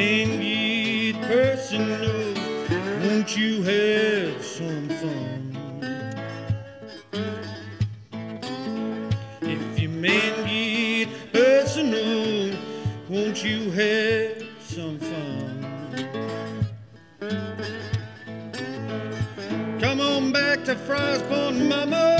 men get personal, won't you have some fun? If your men get personal, won't you have some fun? Come on back to Fry's Mama.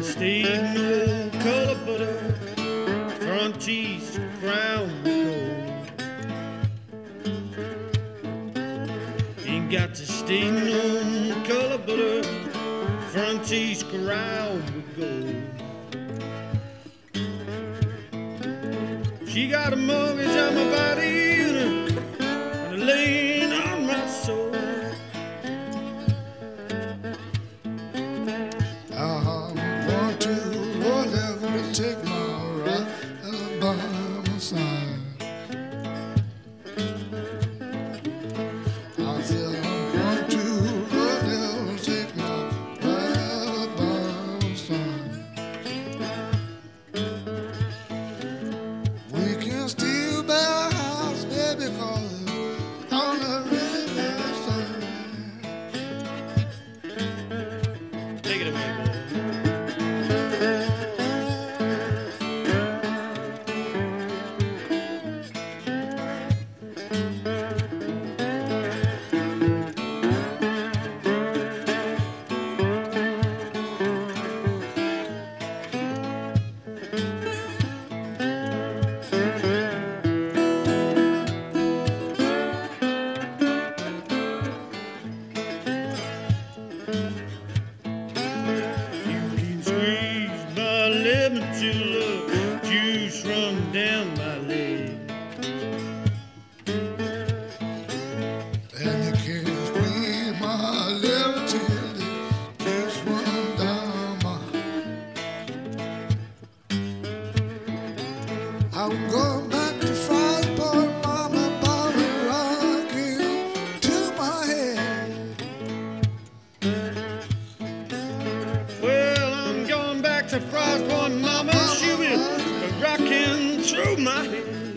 Steak, no color butter, front cheese, crown gold. Ain't got the no color butter, front cheese, crown gold. She got a mortgage on my body and a, lien on my soul. Take my right Alabama sign. We can still buy a house, the juice run down my leg. And you can squeeze my it just run down my. I'm going To Frostborn, Mama. She'll be rocking through my head.